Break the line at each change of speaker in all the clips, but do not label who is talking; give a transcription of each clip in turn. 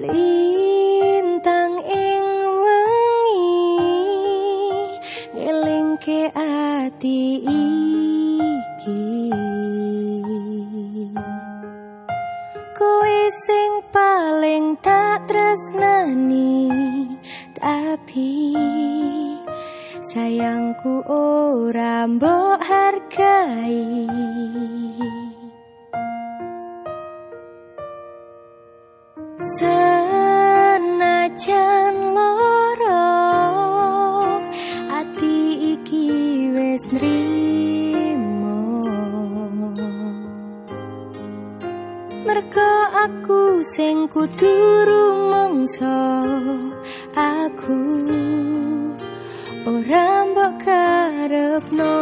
lintang ing wengi ngelingke ati iki. Kowe sing paling tak tresnani tapi sayangku ora mbok hargai senajan loro ati iki wis nrimo. Merko aku sing kudu rumangsa aku ora mbok karepno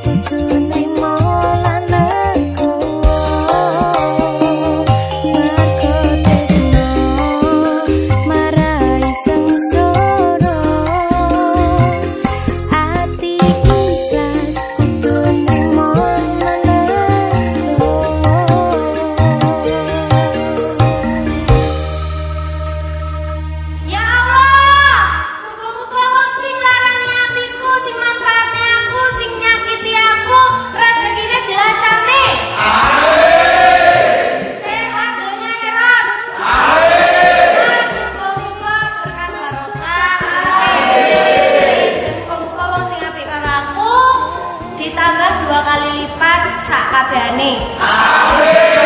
Because we're.
sakabehane. Amin.